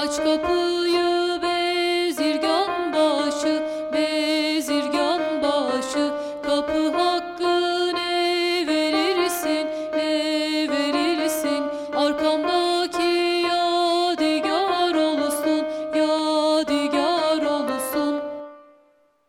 Aç kapıyı bezirgan başı, bezirgan başı. Kapı hakkı ne verirsin, ne verirsin. Arkamda